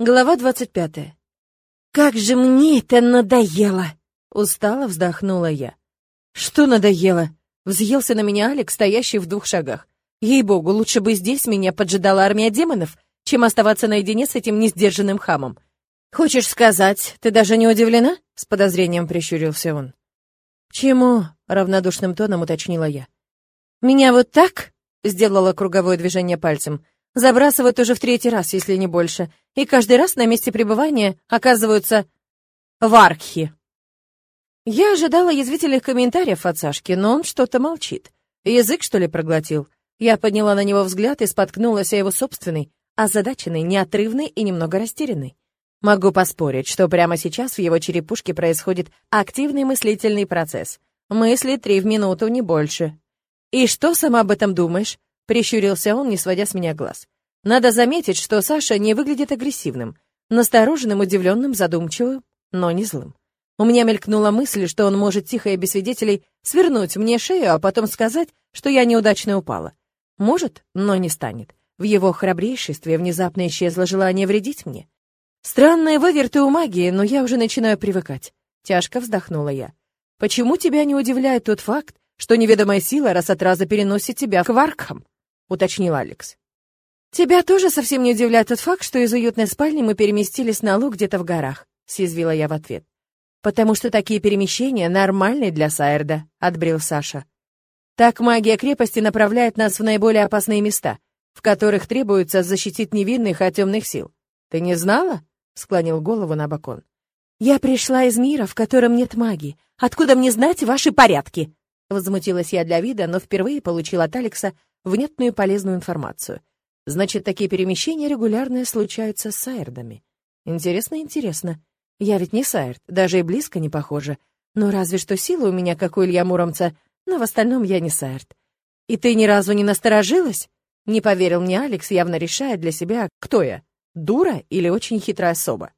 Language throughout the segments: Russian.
Глава двадцать пятая. «Как же мне это надоело!» — устало вздохнула я. «Что надоело?» — взъелся на меня Алекс, стоящий в двух шагах. «Ей-богу, лучше бы здесь меня поджидала армия демонов, чем оставаться наедине с этим несдержанным хамом. Хочешь сказать, ты даже не удивлена?» — с подозрением прищурился он. «Чему?» — равнодушным тоном уточнила я. «Меня вот так?» — сделала круговое движение пальцем — Забрасывают уже в третий раз, если не больше. И каждый раз на месте пребывания оказываются варкхи. Я ожидала язвительных комментариев от Сашки, но он что-то молчит. Язык, что ли, проглотил? Я подняла на него взгляд и споткнулась о его собственный, озадаченный, неотрывный и немного растерянный. Могу поспорить, что прямо сейчас в его черепушке происходит активный мыслительный процесс. Мысли три в минуту, не больше. «И что сама об этом думаешь?» Прищурился он, не сводя с меня глаз. Надо заметить, что Саша не выглядит агрессивным, настороженным, удивленным, задумчивым, но не злым. У меня мелькнула мысль, что он может тихо и без свидетелей свернуть мне шею, а потом сказать, что я неудачно упала. Может, но не станет. В его храбрейшестве внезапно исчезло желание вредить мне. Странные выверты у магии, но я уже начинаю привыкать. Тяжко вздохнула я. Почему тебя не удивляет тот факт, что неведомая сила раз от раза переносит тебя к Варкхам? — уточнил Алекс. «Тебя тоже совсем не удивляет тот факт, что из уютной спальни мы переместились на луг где-то в горах», — съязвила я в ответ. «Потому что такие перемещения нормальны для Сайерда», — отбрил Саша. «Так магия крепости направляет нас в наиболее опасные места, в которых требуется защитить невинных от темных сил. Ты не знала?» — склонил голову на бокон. «Я пришла из мира, в котором нет магии. Откуда мне знать ваши порядки?» Возмутилась я для вида, но впервые получила от Алекса внятную и полезную информацию. Значит, такие перемещения регулярно случаются с Сайердами. Интересно, интересно. Я ведь не Сайерд, даже и близко не похожа. Но разве что сила у меня, как у Илья Муромца, но в остальном я не Сайерд. И ты ни разу не насторожилась? Не поверил мне Алекс, явно решая для себя, кто я, дура или очень хитрая особа.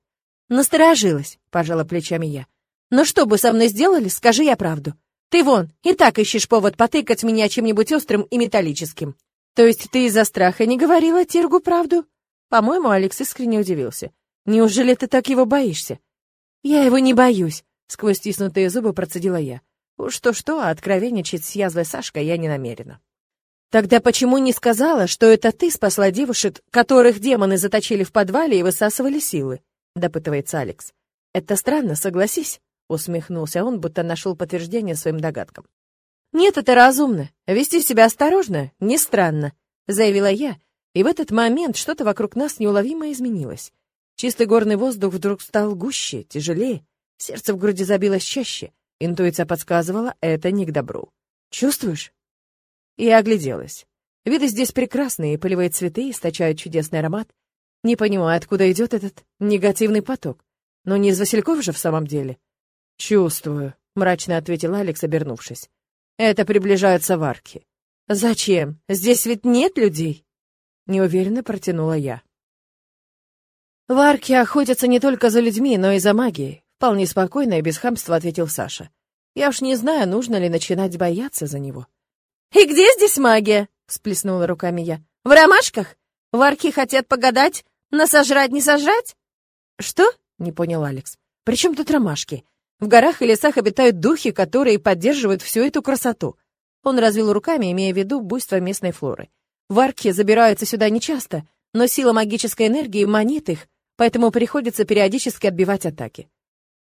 Насторожилась, пожала плечами я. Но что бы со мной сделали, скажи я правду. Ты вон, и так ищешь повод потыкать меня чем-нибудь острым и металлическим. То есть ты из-за страха не говорила Тиргу правду? По-моему, Алекс искренне удивился. Неужели ты так его боишься? Я его не боюсь, сквозь стиснутые зубы процедила я. Уж что-что, а откровенничать с язвой Сашкой я не намерена. Тогда почему не сказала, что это ты спасла девушек, которых демоны заточили в подвале и высасывали силы? Допытывается Алекс. Это странно, согласись. Усмехнулся он, будто нашел подтверждение своим догадкам. «Нет, это разумно. Вести себя осторожно, не странно», — заявила я, и в этот момент что-то вокруг нас неуловимо изменилось. Чистый горный воздух вдруг стал гуще, тяжелее, сердце в груди забилось чаще. Интуиция подсказывала, это не к добру. «Чувствуешь?» Я огляделась. Виды здесь прекрасные, полевые цветы источают чудесный аромат. Не понимаю, откуда идет этот негативный поток. Но не из Васильков же в самом деле. «Чувствую», — мрачно ответил Алекс, обернувшись. «Это приближаются варки». «Зачем? Здесь ведь нет людей?» Неуверенно протянула я. «Варки охотятся не только за людьми, но и за магией», — вполне спокойно и без хамства ответил Саша. «Я уж не знаю, нужно ли начинать бояться за него». «И где здесь магия?» — сплеснула руками я. «В ромашках? Варки хотят погадать, но сожрать не сожрать?» «Что?» — не понял Алекс. «При чем тут ромашки? В горах и лесах обитают духи, которые поддерживают всю эту красоту. Он развел руками, имея в виду буйство местной флоры. Варки забираются сюда нечасто, но сила магической энергии манит их, поэтому приходится периодически отбивать атаки.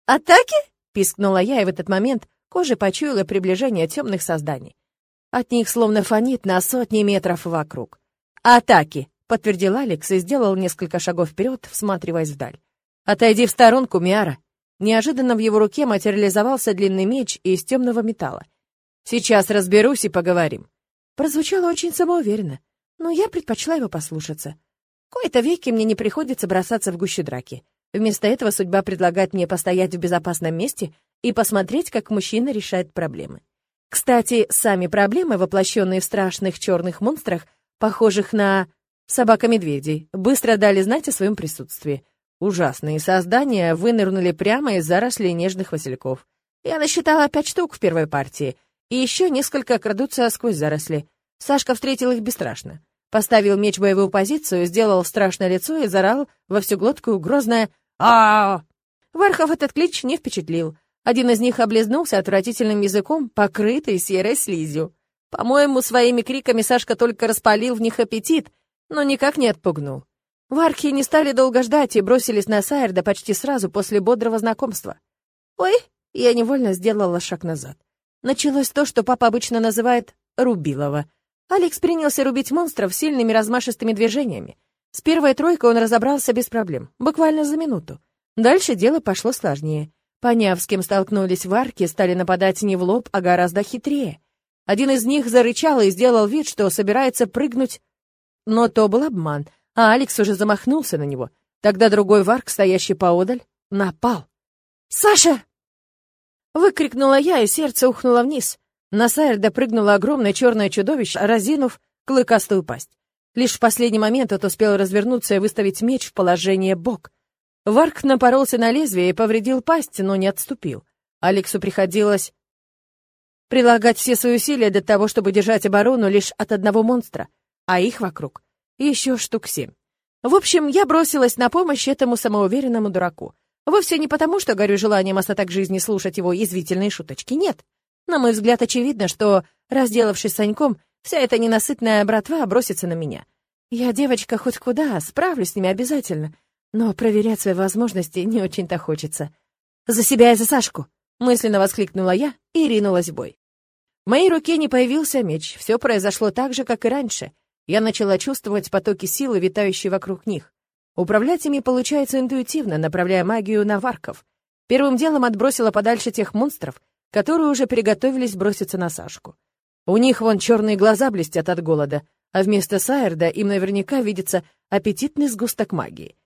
«Атаки?» — пискнула я, и в этот момент кожа почуяла приближение темных созданий. От них словно фонит на сотни метров вокруг. «Атаки!» — подтвердил Алекс и сделал несколько шагов вперед, всматриваясь вдаль. «Отойди в сторонку, Миара!» Неожиданно в его руке материализовался длинный меч из темного металла. «Сейчас разберусь и поговорим». Прозвучало очень самоуверенно, но я предпочла его послушаться. Кои-то веки мне не приходится бросаться в гущу драки. Вместо этого судьба предлагает мне постоять в безопасном месте и посмотреть, как мужчина решает проблемы. Кстати, сами проблемы, воплощенные в страшных черных монстрах, похожих на собака-медведей, быстро дали знать о своем присутствии — Ужасные создания вынырнули прямо из зарослей нежных васильков. Я насчитала пять штук в первой партии, и еще несколько крадутся сквозь заросли. Сашка встретил их бесстрашно. поставил меч в боевую позицию, сделал страшное лицо и зарал во всю глотку грозное а, Вархов этот клич не впечатлил. Один из них облизнулся отвратительным языком, покрытый серой слизью. По-моему, своими криками Сашка только распалил в них аппетит, но никак не отпугнул. Вархи не стали долго ждать и бросились на Сайерда почти сразу после бодрого знакомства. «Ой!» — я невольно сделала шаг назад. Началось то, что папа обычно называет «рубилово». Алекс принялся рубить монстров сильными размашистыми движениями. С первой тройкой он разобрался без проблем, буквально за минуту. Дальше дело пошло сложнее. Поняв, с кем столкнулись варки, стали нападать не в лоб, а гораздо хитрее. Один из них зарычал и сделал вид, что собирается прыгнуть, но то был обман, а Алекс уже замахнулся на него. Тогда другой варк, стоящий поодаль, напал. «Саша!» Выкрикнула я, и сердце ухнуло вниз. На Сайрда прыгнуло огромное черное чудовище, разинув клыкастую пасть. Лишь в последний момент тот успел развернуться и выставить меч в положение бок. Варк напоролся на лезвие и повредил пасть, но не отступил. Алексу приходилось прилагать все свои усилия для того, чтобы держать оборону лишь от одного монстра, а их вокруг еще штук семь. В общем, я бросилась на помощь этому самоуверенному дураку. Вовсе не потому, что горю желанием остаток жизни слушать его язвительные шуточки, нет. На мой взгляд, очевидно, что, разделавшись Саньком, вся эта ненасытная братва бросится на меня. Я девочка хоть куда, справлюсь с ними обязательно, но проверять свои возможности не очень-то хочется. «За себя и за Сашку!» — мысленно воскликнула я и ринулась в бой. В моей руке не появился меч, все произошло так же, как и раньше. Я начала чувствовать потоки силы, витающие вокруг них. Управлять ими получается интуитивно, направляя магию на варков. Первым делом отбросила подальше тех монстров, которые уже приготовились броситься на Сашку. У них вон черные глаза блестят от голода, а вместо Сайерда им наверняка видится аппетитный сгусток магии.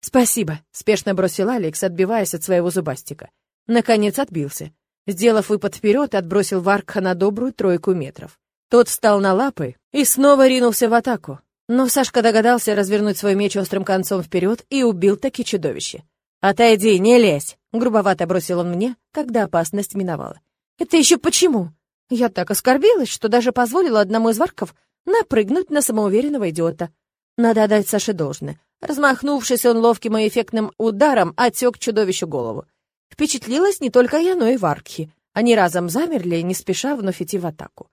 «Спасибо», — спешно бросил Алекс, отбиваясь от своего зубастика. Наконец отбился. Сделав выпад вперед, отбросил Варкха на добрую тройку метров. Тот встал на лапы и снова ринулся в атаку. Но Сашка догадался развернуть свой меч острым концом вперед и убил таки чудовище. «Отойди, не лезь!» — грубовато бросил он мне, когда опасность миновала. «Это еще почему?» Я так оскорбилась, что даже позволила одному из варков напрыгнуть на самоуверенного идиота. Надо отдать Саше должное. Размахнувшись, он ловким и эффектным ударом отсек чудовищу голову. Впечатлилась не только я, но и варкхи. Они разом замерли, не спеша вновь идти в атаку.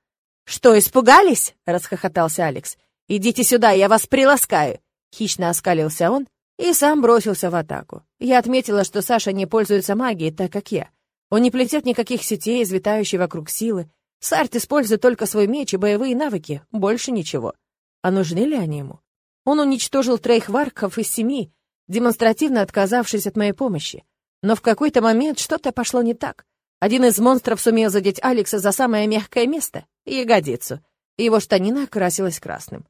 «Что, испугались?» — расхохотался Алекс. «Идите сюда, я вас приласкаю!» Хищно оскалился он и сам бросился в атаку. Я отметила, что Саша не пользуется магией, так как я. Он не плетет никаких сетей, извитающей вокруг силы. Сарт использует только свой меч и боевые навыки, больше ничего. А нужны ли они ему? Он уничтожил троих варков из семи, демонстративно отказавшись от моей помощи. Но в какой-то момент что-то пошло не так. Один из монстров сумел задеть Алекса за самое мягкое место — ягодицу. Его штанина окрасилась красным.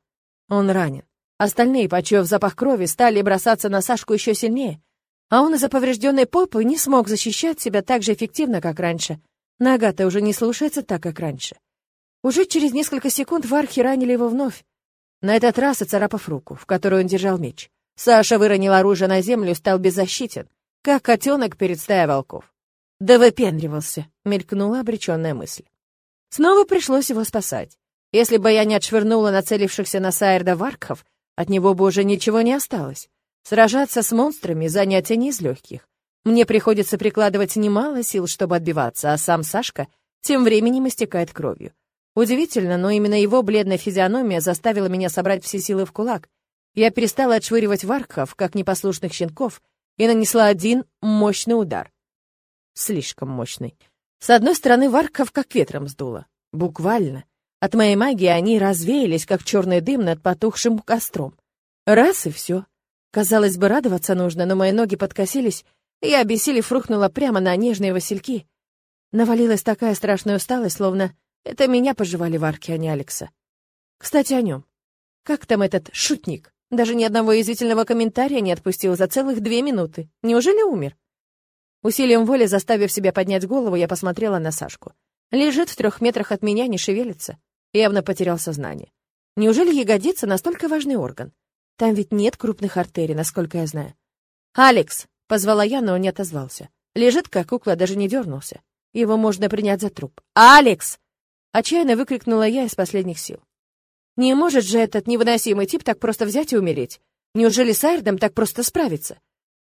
Он ранен. Остальные, почуяв запах крови, стали бросаться на Сашку еще сильнее. А он из-за поврежденной попы не смог защищать себя так же эффективно, как раньше. Нога-то уже не слушается так, как раньше. Уже через несколько секунд вархи ранили его вновь. На этот раз оцарапав руку, в которой он держал меч. Саша выронил оружие на землю и стал беззащитен, как котенок перед стаей волков. «Да выпендривался», — мелькнула обреченная мысль. Снова пришлось его спасать. Если бы я не отшвырнула нацелившихся на Сайерда варков, от него бы уже ничего не осталось. Сражаться с монстрами — занятие не из легких. Мне приходится прикладывать немало сил, чтобы отбиваться, а сам Сашка тем временем истекает кровью. Удивительно, но именно его бледная физиономия заставила меня собрать все силы в кулак. Я перестала отшвыривать варков, как непослушных щенков, и нанесла один мощный удар. Слишком мощный. С одной стороны, варков как ветром сдуло. Буквально. От моей магии они развеялись, как черный дым над потухшим костром. Раз и все. Казалось бы, радоваться нужно, но мои ноги подкосились, и я, обессилев, рухнула прямо на нежные васильки. Навалилась такая страшная усталость, словно это меня пожевали варки, а не Алекса. Кстати, о нем. Как там этот шутник? Даже ни одного язвительного комментария не отпустил за целых две минуты. Неужели умер? Усилием воли, заставив себя поднять голову, я посмотрела на Сашку. Лежит в трех метрах от меня, не шевелится явно потерял сознание. Неужели ягодица настолько важный орган? Там ведь нет крупных артерий, насколько я знаю. «Алекс!» — позвала я, но он не отозвался. Лежит, как кукла, даже не дернулся. Его можно принять за труп. «Алекс!» — отчаянно выкрикнула я из последних сил. Не может же этот невыносимый тип так просто взять и умереть. Неужели с Айрдом так просто справиться?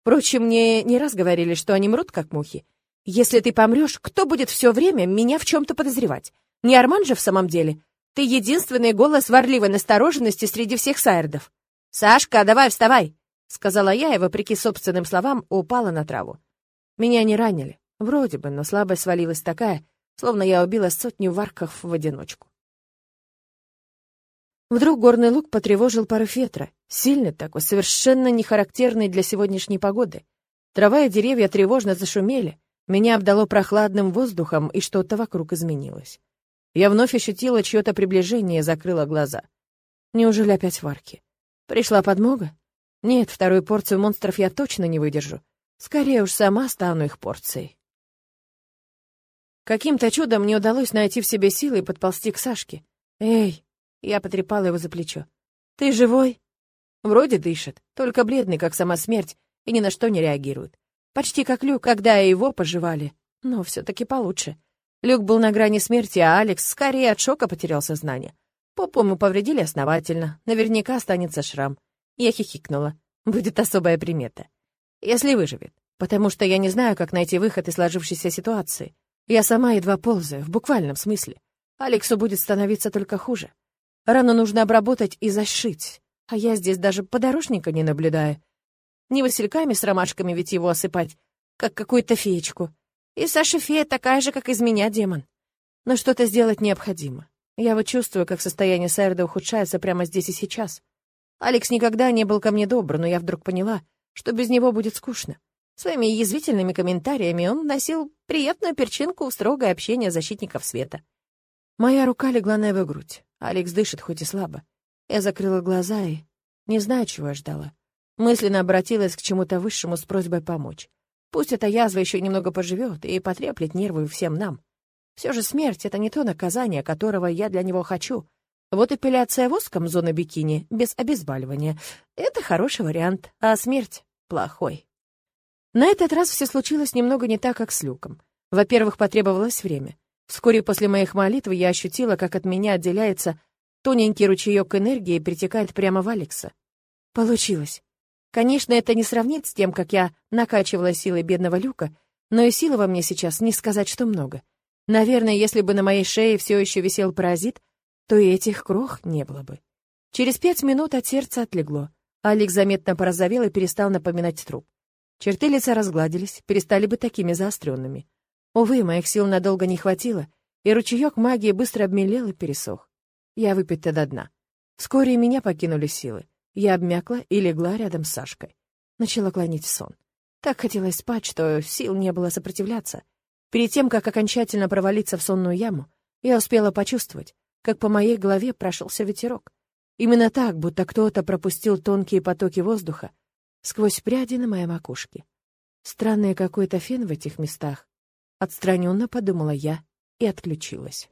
Впрочем, мне не раз говорили, что они мрут, как мухи. Если ты помрешь, кто будет все время меня в чем-то подозревать? Не Арман же в самом деле? Ты единственный голос ворливой настороженности среди всех Сайрдов. «Сашка, давай вставай!» — сказала я, и, вопреки собственным словам, упала на траву. Меня не ранили. Вроде бы, но слабость свалилась такая, словно я убила сотню варков в одиночку. Вдруг горный луг потревожил порыв ветра, сильный такой, совершенно не характерный для сегодняшней погоды. Трава и деревья тревожно зашумели, меня обдало прохладным воздухом, и что-то вокруг изменилось. Я вновь ощутила чье-то приближение и закрыла глаза. Неужели опять варки? Пришла подмога? Нет, вторую порцию монстров я точно не выдержу. Скорее уж сама стану их порцией. Каким-то чудом мне удалось найти в себе силы и подползти к Сашке. «Эй!» Я потрепала его за плечо. «Ты живой?» Вроде дышит, только бледный, как сама смерть, и ни на что не реагирует. Почти как Люк, когда его пожевали. Но все таки получше. Люк был на грани смерти, а Алекс скорее от шока потерял сознание. Попу ему повредили основательно. Наверняка останется шрам. Я хихикнула. Будет особая примета. Если выживет. Потому что я не знаю, как найти выход из сложившейся ситуации. Я сама едва ползаю, в буквальном смысле. Алексу будет становиться только хуже. Рану нужно обработать и зашить. А я здесь даже подорожника не наблюдаю. Не васильками с ромашками ведь его осыпать, как какую-то феечку. И Саша фея такая же, как из меня демон. Но что-то сделать необходимо. Я вот чувствую, как состояние Сайрда ухудшается прямо здесь и сейчас. Алекс никогда не был ко мне добр, но я вдруг поняла, что без него будет скучно. Своими язвительными комментариями он вносил приятную перчинку в строгое общение защитников света. Моя рука легла на его грудь. Алекс дышит, хоть и слабо. Я закрыла глаза и... Не знаю, чего я ждала. Мысленно обратилась к чему-то высшему с просьбой помочь. Пусть эта язва еще немного поживет и потреплет нервы всем нам. Все же смерть — это не то наказание, которого я для него хочу. Вот эпиляция воском зоны бикини без обезболивания — это хороший вариант, а смерть — плохой. На этот раз все случилось немного не так, как с Люком. Во-первых, потребовалось время. Вскоре после моих молитв я ощутила, как от меня отделяется тоненький ручеек энергии и притекает прямо в Алекса. Получилось. Конечно, это не сравнить с тем, как я накачивала силой бедного Люка, но и силы во мне сейчас не сказать, что много. Наверное, если бы на моей шее все еще висел паразит, то и этих крох не было бы. Через пять минут от сердца отлегло. Алекс заметно порозовел и перестал напоминать труп. Черты лица разгладились, перестали быть такими заостренными. Увы, моих сил надолго не хватило, и ручеек магии быстро обмелел и пересох. Я выпита до дна. Вскоре меня покинули силы. Я обмякла и легла рядом с Сашкой. Начала клонить в сон. Так хотелось спать, что сил не было сопротивляться. Перед тем, как окончательно провалиться в сонную яму, я успела почувствовать, как по моей голове прошелся ветерок. Именно так, будто кто-то пропустил тонкие потоки воздуха сквозь пряди на моей макушке. Странный какой-то фен в этих местах. Отстраненно подумала я и отключилась.